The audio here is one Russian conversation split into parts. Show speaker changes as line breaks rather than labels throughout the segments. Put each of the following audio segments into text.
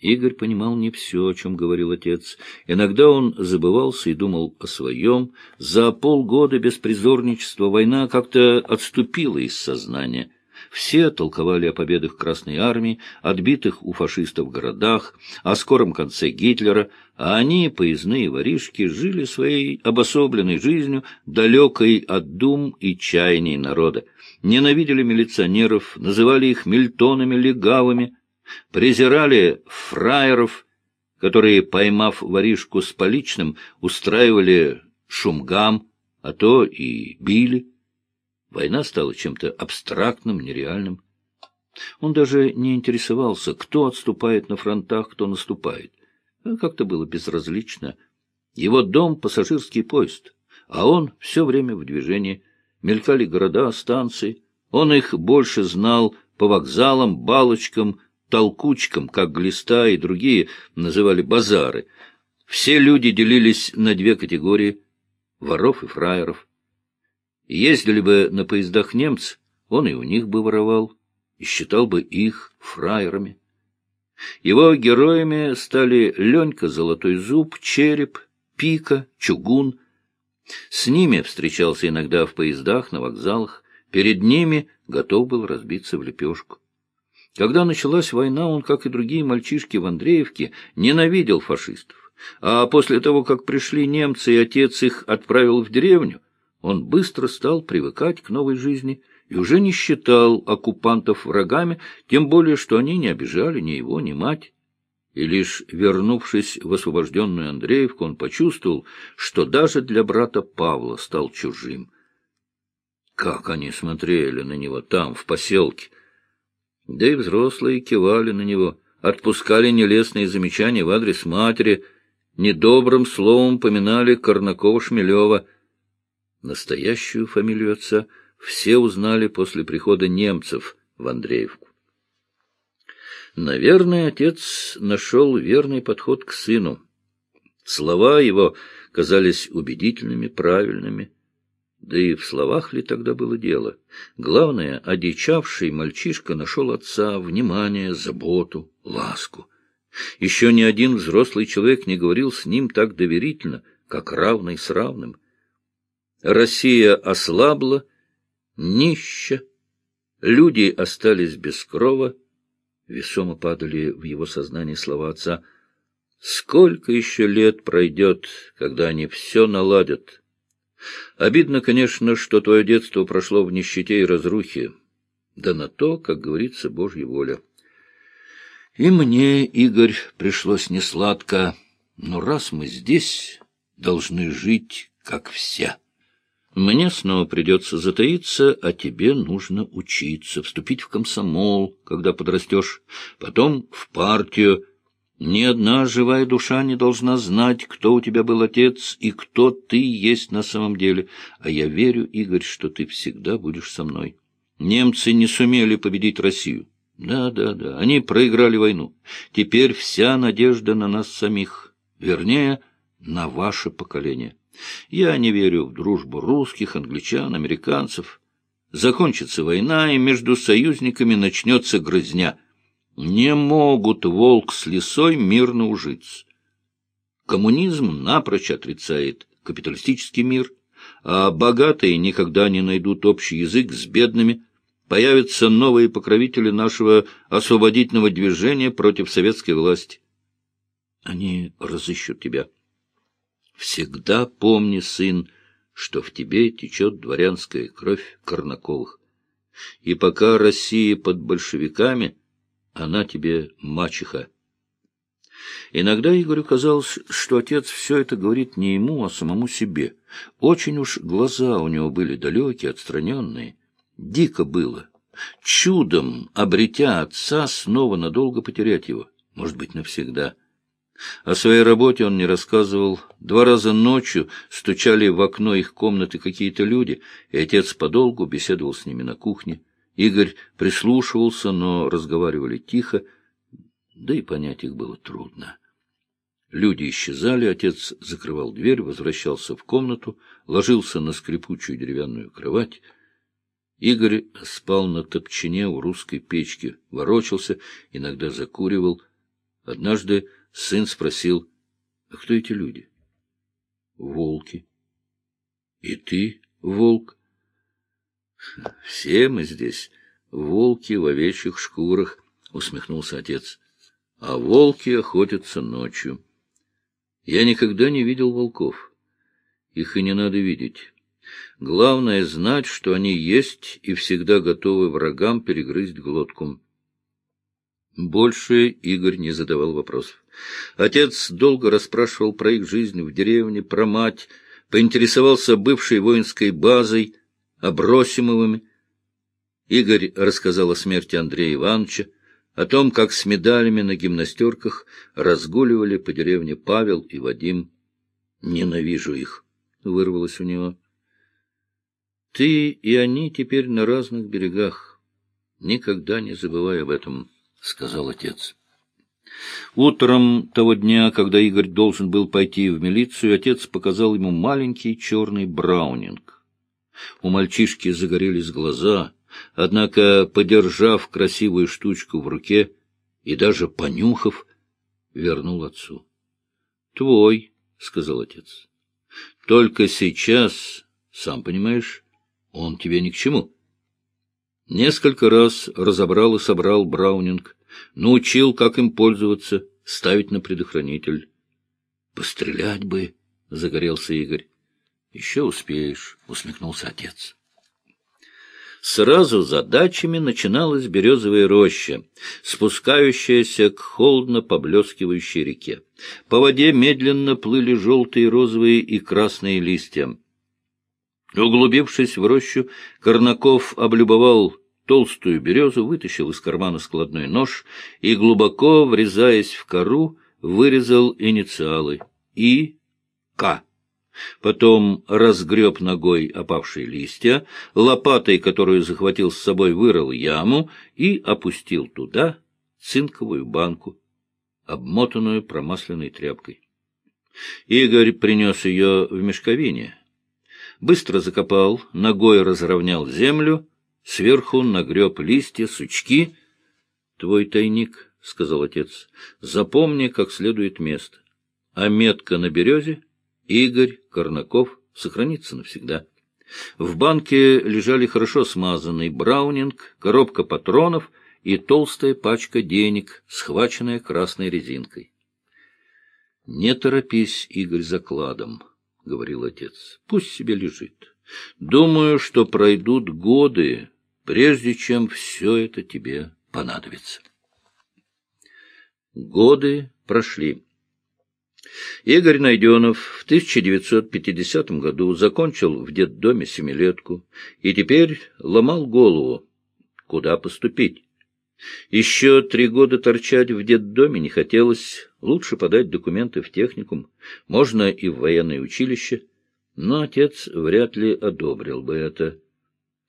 Игорь понимал не все, о чем говорил отец. Иногда он забывался и думал о своем. За полгода беспризорничества война как-то отступила из сознания. Все толковали о победах Красной Армии, отбитых у фашистов городах, о скором конце Гитлера, а они, поездные воришки, жили своей обособленной жизнью, далекой от дум и чаяний народа. Ненавидели милиционеров, называли их мильтонами, легавыми, презирали фраеров, которые, поймав воришку с поличным, устраивали шумгам, а то и били. Война стала чем-то абстрактным, нереальным. Он даже не интересовался, кто отступает на фронтах, кто наступает. Как-то было безразлично. Его дом — пассажирский поезд, а он все время в движении. Мелькали города, станции. Он их больше знал по вокзалам, балочкам, толкучкам, как глиста и другие называли базары. Все люди делились на две категории — воров и фраеров. Ездили бы на поездах немцы, он и у них бы воровал, и считал бы их фраерами. Его героями стали Ленька Золотой Зуб, Череп, Пика, Чугун. С ними встречался иногда в поездах, на вокзалах. Перед ними готов был разбиться в лепешку. Когда началась война, он, как и другие мальчишки в Андреевке, ненавидел фашистов. А после того, как пришли немцы, и отец их отправил в деревню, он быстро стал привыкать к новой жизни и уже не считал оккупантов врагами, тем более, что они не обижали ни его, ни мать. И лишь вернувшись в освобожденную Андреевку, он почувствовал, что даже для брата Павла стал чужим. Как они смотрели на него там, в поселке! Да и взрослые кивали на него, отпускали нелестные замечания в адрес матери, недобрым словом поминали Корнакова-Шмелева. Настоящую фамилию отца все узнали после прихода немцев в Андреевку. Наверное, отец нашел верный подход к сыну. Слова его казались убедительными, правильными. Да и в словах ли тогда было дело? Главное, одичавший мальчишка нашел отца внимание, заботу, ласку. Еще ни один взрослый человек не говорил с ним так доверительно, как равный с равным. Россия ослабла, нища, люди остались без крова, весомо падали в его сознание слова отца. Сколько еще лет пройдет, когда они все наладят, Обидно, конечно, что твое детство прошло в нищете и разрухе. Да на то, как говорится, Божья воля. И мне, Игорь, пришлось несладко, но раз мы здесь, должны жить, как все. Мне снова придется затаиться, а тебе нужно учиться, вступить в комсомол, когда подрастешь, потом в партию, ни одна живая душа не должна знать, кто у тебя был отец и кто ты есть на самом деле. А я верю, Игорь, что ты всегда будешь со мной. Немцы не сумели победить Россию. Да, да, да, они проиграли войну. Теперь вся надежда на нас самих, вернее, на ваше поколение. Я не верю в дружбу русских, англичан, американцев. Закончится война, и между союзниками начнется грызня — не могут волк с лисой мирно ужиться. Коммунизм напрочь отрицает капиталистический мир, а богатые никогда не найдут общий язык с бедными. Появятся новые покровители нашего освободительного движения против советской власти. Они разыщут тебя. Всегда помни, сын, что в тебе течет дворянская кровь Корнаковых. И пока Россия под большевиками — она тебе мачеха. Иногда Игорю казалось, что отец все это говорит не ему, а самому себе. Очень уж глаза у него были далекие, отстраненные. Дико было. Чудом, обретя отца, снова надолго потерять его. Может быть, навсегда. О своей работе он не рассказывал. Два раза ночью стучали в окно их комнаты какие-то люди, и отец подолгу беседовал с ними на кухне. Игорь прислушивался, но разговаривали тихо, да и понять их было трудно. Люди исчезали, отец закрывал дверь, возвращался в комнату, ложился на скрипучую деревянную кровать. Игорь спал на топчине у русской печки, ворочался, иногда закуривал. Однажды сын спросил, а кто эти люди? Волки. И ты, волк? Все мы здесь волки в овечьих шкурах, усмехнулся отец. А волки охотятся ночью. Я никогда не видел волков. Их и не надо видеть. Главное — знать, что они есть и всегда готовы врагам перегрызть глотку. Больше Игорь не задавал вопросов. Отец долго расспрашивал про их жизнь в деревне, про мать, поинтересовался бывшей воинской базой, Абросимовыми. Игорь рассказал о смерти Андрея Ивановича, о том, как с медалями на гимнастерках разгуливали по деревне Павел и Вадим. «Ненавижу их», — вырвалось у него. «Ты и они теперь на разных берегах. Никогда не забывай об этом». — сказал отец. Утром того дня, когда Игорь должен был пойти в милицию, отец показал ему маленький черный браунинг. У мальчишки загорелись глаза, однако, подержав красивую штучку в руке и даже понюхав, вернул отцу. — Твой, — сказал отец. — Только сейчас, сам понимаешь, он тебе ни к чему. — Несколько раз разобрал и собрал Браунинг, научил, как им пользоваться, ставить на предохранитель. — Пострелять бы, — загорелся Игорь. — Еще успеешь, — усмехнулся отец. Сразу за дачами начиналась березовая роща, спускающаяся к холодно поблескивающей реке. По воде медленно плыли желтые, розовые и красные листья. Углубившись в рощу, Корнаков облюбовал толстую березу, вытащил из кармана складной нож и, глубоко врезаясь в кору, вырезал инициалы И. К. Потом разгреб ногой опавшие листья, лопатой, которую захватил с собой, вырыл яму и опустил туда цинковую банку, обмотанную промасленной тряпкой. Игорь принес ее в мешковине, быстро закопал, ногой разровнял землю, сверху нагреб листья, сучки. — Твой тайник, — сказал отец, — запомни как следует место. А метка на березе — Игорь Корнаков — сохранится навсегда. В банке лежали хорошо смазанный браунинг, коробка патронов и толстая пачка денег, схваченная красной резинкой. — Не торопись, Игорь, закладом. — говорил отец. — Пусть себе лежит. Думаю, что пройдут годы, прежде чем все это тебе понадобится. Годы прошли. Игорь Найденов в 1950 году закончил в детдоме семилетку и теперь ломал голову, куда поступить. Еще три года торчать в детдоме не хотелось, лучше подать документы в техникум, можно и в военное училище, но отец вряд ли одобрил бы это.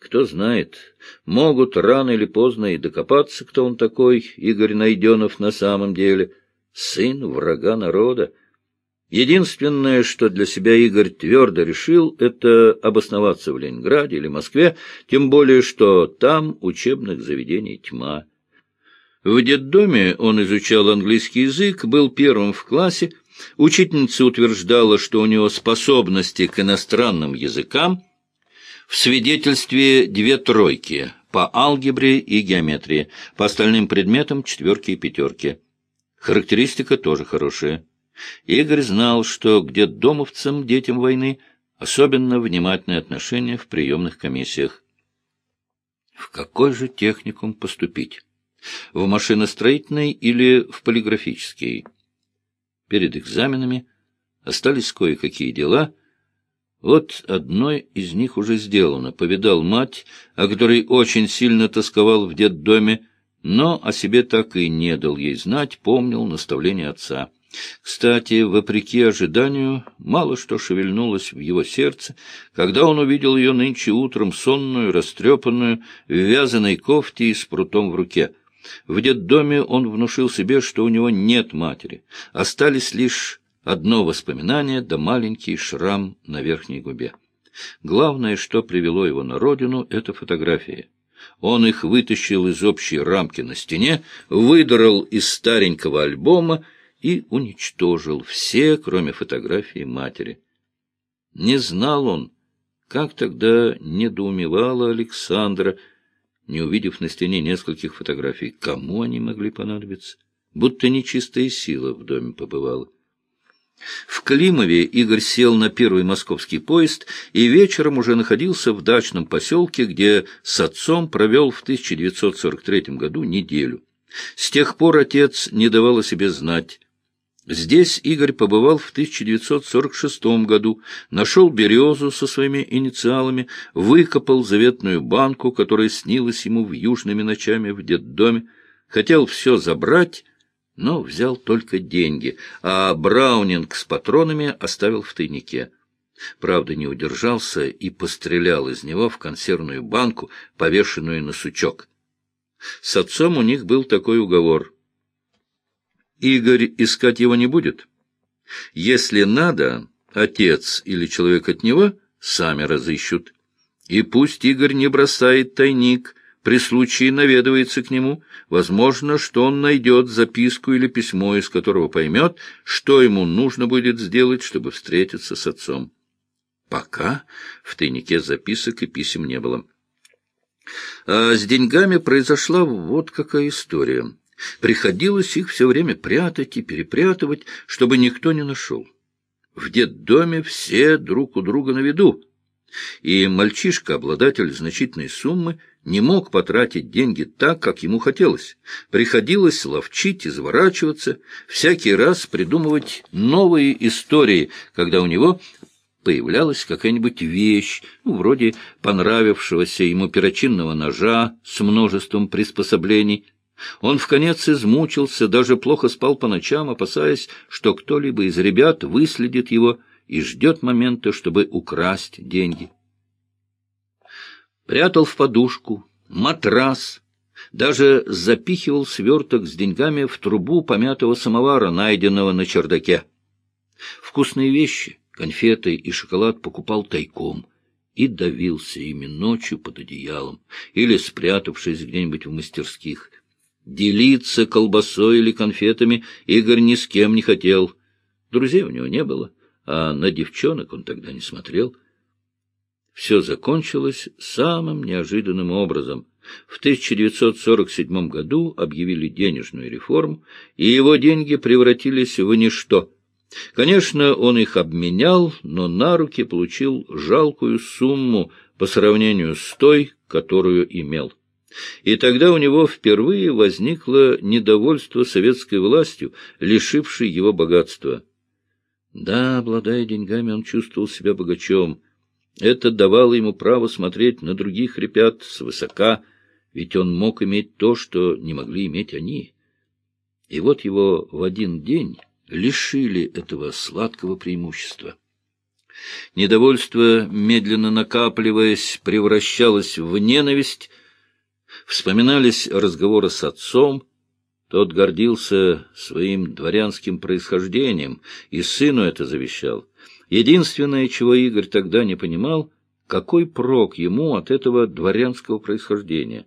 Кто знает, могут рано или поздно и докопаться, кто он такой, Игорь Найденов на самом деле, сын врага народа. Единственное, что для себя Игорь твердо решил, это обосноваться в Ленинграде или Москве, тем более, что там учебных заведений тьма. В детдоме он изучал английский язык, был первым в классе. Учительница утверждала, что у него способности к иностранным языкам. В свидетельстве две тройки по алгебре и геометрии, по остальным предметам четверки и пятерки. Характеристика тоже хорошая. Игорь знал, что к детдомовцам, детям войны, особенно внимательное отношение в приемных комиссиях. В какой же техникум поступить? в машиностроительный или в полиграфический. Перед экзаменами остались кое-какие дела. Вот одной из них уже сделано. Повидал мать, о которой очень сильно тосковал в детдоме, но о себе так и не дал ей знать, помнил наставление отца. Кстати, вопреки ожиданию, мало что шевельнулось в его сердце, когда он увидел ее нынче утром сонную, растрепанную, в вязаной кофте и с прутом в руке — в детдоме он внушил себе, что у него нет матери. Остались лишь одно воспоминание да маленький шрам на верхней губе. Главное, что привело его на родину, — это фотографии. Он их вытащил из общей рамки на стене, выдрал из старенького альбома и уничтожил все, кроме фотографии матери. Не знал он, как тогда недоумевала Александра, не увидев на стене нескольких фотографий, кому они могли понадобиться, будто нечистая сила в доме побывала. В Климове Игорь сел на первый московский поезд и вечером уже находился в дачном поселке, где с отцом провел в 1943 году неделю. С тех пор отец не давал о себе знать. Здесь Игорь побывал в 1946 году, нашел березу со своими инициалами, выкопал заветную банку, которая снилась ему в южными ночами в детдоме, хотел все забрать, но взял только деньги, а Браунинг с патронами оставил в тайнике. Правда, не удержался и пострелял из него в консервную банку, повешенную на сучок. С отцом у них был такой уговор. Игорь искать его не будет. Если надо, отец или человек от него сами разыщут. И пусть Игорь не бросает тайник, при случае наведывается к нему, возможно, что он найдет записку или письмо, из которого поймет, что ему нужно будет сделать, чтобы встретиться с отцом. Пока в тайнике записок и писем не было. А с деньгами произошла вот какая история. Приходилось их все время прятать и перепрятывать, чтобы никто не нашел. В детдоме все друг у друга на виду, и мальчишка, обладатель значительной суммы, не мог потратить деньги так, как ему хотелось. Приходилось ловчить, изворачиваться, всякий раз придумывать новые истории, когда у него появлялась какая-нибудь вещь, ну, вроде понравившегося ему перочинного ножа с множеством приспособлений. Он в конец измучился, даже плохо спал по ночам, опасаясь, что кто-либо из ребят выследит его и ждет момента, чтобы украсть деньги прятал в подушку, матрас, даже запихивал сверток с деньгами в трубу помятого самовара, найденного на чердаке. Вкусные вещи, конфеты и шоколад покупал тайком и давился ими ночью под одеялом или спрятавшись где-нибудь в мастерских. Делиться колбасой или конфетами Игорь ни с кем не хотел. Друзей у него не было, а на девчонок он тогда не смотрел — все закончилось самым неожиданным образом. В 1947 году объявили денежную реформу, и его деньги превратились в ничто. Конечно, он их обменял, но на руки получил жалкую сумму по сравнению с той, которую имел. И тогда у него впервые возникло недовольство советской властью, лишившей его богатства. Да, обладая деньгами, он чувствовал себя богачом, это давало ему право смотреть на других ребят свысока, ведь он мог иметь то, что не могли иметь они. И вот его в один день лишили этого сладкого преимущества. Недовольство, медленно накапливаясь, превращалось в ненависть. Вспоминались разговоры с отцом. Тот гордился своим дворянским происхождением, и сыну это завещал. Единственное, чего Игорь тогда не понимал, какой прок ему от этого дворянского происхождения.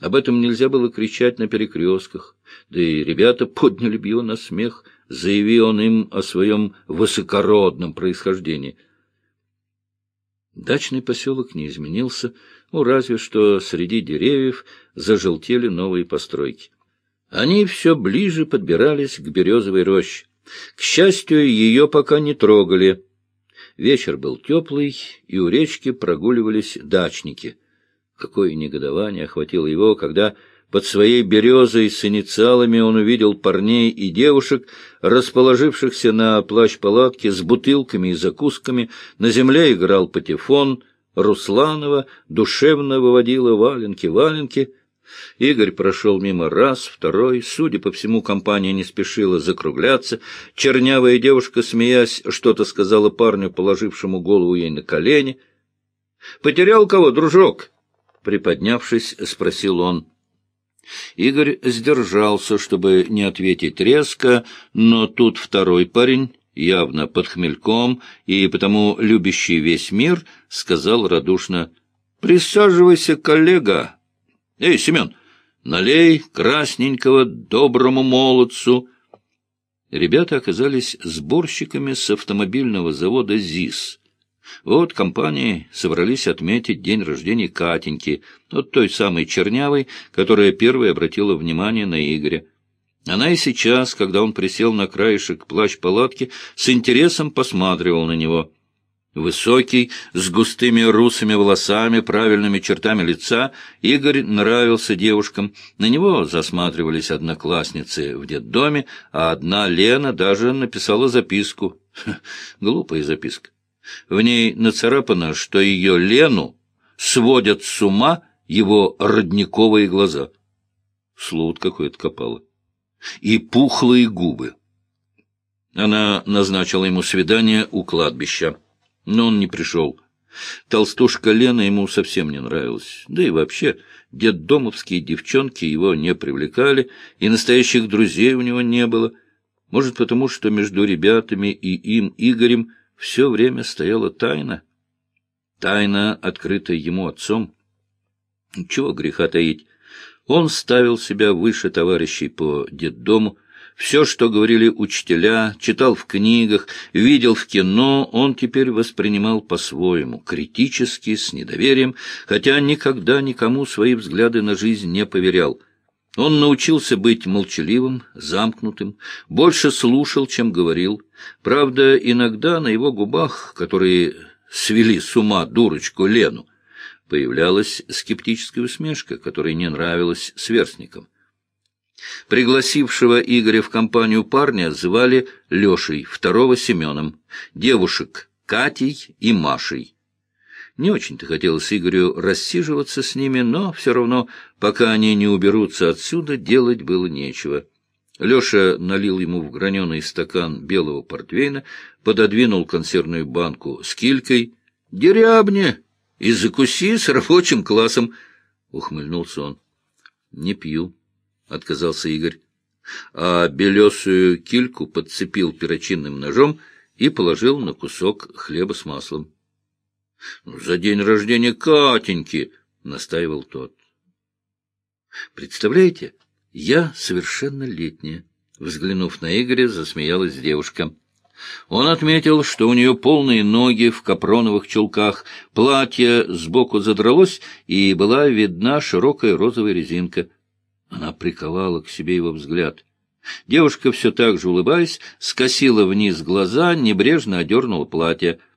Об этом нельзя было кричать на перекрестках, да и ребята подняли бы его на смех, заяви он им о своем высокородном происхождении. Дачный поселок не изменился, ну, разве что среди деревьев зажелтели новые постройки. Они все ближе подбирались к березовой роще. К счастью, ее пока не трогали. Вечер был теплый, и у речки прогуливались дачники. Какое негодование охватило его, когда под своей березой с инициалами он увидел парней и девушек, расположившихся на плащ-палатке с бутылками и закусками, на земле играл патефон, Русланова душевно выводила валенки-валенки — Игорь прошел мимо раз, второй. Судя по всему, компания не спешила закругляться. Чернявая девушка, смеясь, что-то сказала парню, положившему голову ей на колени. — Потерял кого, дружок? — приподнявшись, спросил он. Игорь сдержался, чтобы не ответить резко, но тут второй парень, явно под хмельком и потому любящий весь мир, сказал радушно — Присаживайся, коллега. Эй, Семен, налей красненького доброму молодцу. Ребята оказались сборщиками с автомобильного завода ЗИС. Вот компании собрались отметить день рождения Катеньки, вот той самой чернявой, которая первой обратила внимание на Игоря. Она и сейчас, когда он присел на краешек плащ-палатки, с интересом посматривал на него. Высокий, с густыми русыми волосами, правильными чертами лица, Игорь нравился девушкам. На него засматривались одноклассницы в детдоме, а одна Лена даже написала записку. Глупая записка. В ней нацарапано, что ее Лену сводят с ума его родниковые глаза. Слуд какой-то копало. И пухлые губы. Она назначила ему свидание у кладбища, но он не пришел. Толстушка Лена ему совсем не нравилась. Да и вообще, детдомовские девчонки его не привлекали, и настоящих друзей у него не было. Может, потому что между ребятами и им, Игорем, все время стояла тайна. Тайна, открытая ему отцом. Чего греха таить? Он ставил себя выше товарищей по детдому. Все, что говорили учителя, читал в книгах, видел в кино, он теперь воспринимал по-своему, критически, с недоверием, хотя никогда никому свои взгляды на жизнь не поверял — он научился быть молчаливым, замкнутым, больше слушал, чем говорил. Правда, иногда на его губах, которые свели с ума дурочку Лену, появлялась скептическая усмешка, которая не нравилась сверстникам. Пригласившего Игоря в компанию парня звали Лешей, второго Семеном, девушек Катей и Машей. Не очень-то хотелось Игорю рассиживаться с ними, но все равно, пока они не уберутся отсюда, делать было нечего. Леша налил ему в граненый стакан белого портвейна, пододвинул консервную банку с килькой. — Дерябне! И закуси с рабочим классом! — ухмыльнулся он. — Не пью, — отказался Игорь. А белесую кильку подцепил перочинным ножом и положил на кусок хлеба с маслом. — За день рождения Катеньки! — настаивал тот. — Представляете, я совершеннолетняя. Взглянув на Игоря, засмеялась девушка. Он отметил, что у нее полные ноги в капроновых чулках, платье сбоку задралось, и была видна широкая розовая резинка. Она приковала к себе его взгляд. Девушка, все так же улыбаясь, скосила вниз глаза, небрежно одернула платье —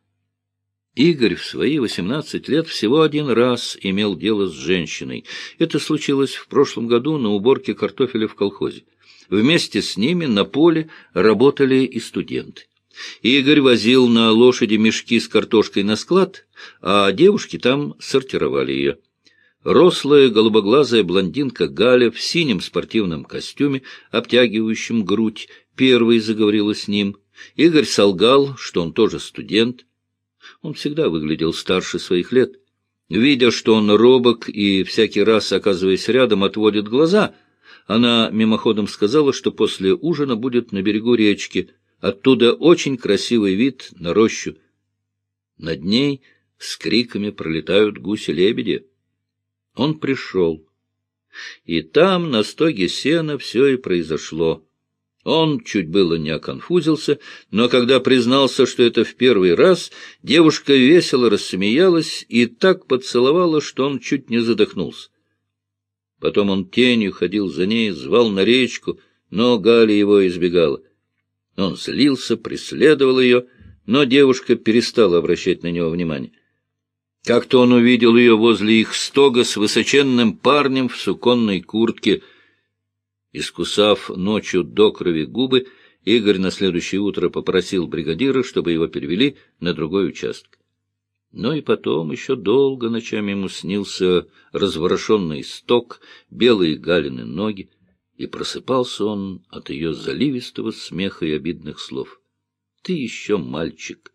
Игорь в свои восемнадцать лет всего один раз имел дело с женщиной. Это случилось в прошлом году на уборке картофеля в колхозе. Вместе с ними на поле работали и студенты. Игорь возил на лошади мешки с картошкой на склад, а девушки там сортировали ее. Рослая голубоглазая блондинка Галя в синем спортивном костюме, обтягивающем грудь, первой заговорила с ним. Игорь солгал, что он тоже студент. Он всегда выглядел старше своих лет. Видя, что он робок и всякий раз, оказываясь рядом, отводит глаза, она мимоходом сказала, что после ужина будет на берегу речки. Оттуда очень красивый вид на рощу. Над ней с криками пролетают гуси-лебеди. Он пришел. И там, на стоге сена, все и произошло. Он чуть было не оконфузился, но когда признался, что это в первый раз, девушка весело рассмеялась и так поцеловала, что он чуть не задохнулся. Потом он тенью ходил за ней, звал на речку, но Галя его избегала. Он злился, преследовал ее, но девушка перестала обращать на него внимание. Как-то он увидел ее возле их стога с высоченным парнем в суконной куртке — Искусав ночью до крови губы, Игорь на следующее утро попросил бригадира, чтобы его перевели на другой участок. Но и потом еще долго ночами ему снился разворошенный сток, белые галины ноги, и просыпался он от ее заливистого смеха и обидных слов. — Ты еще мальчик!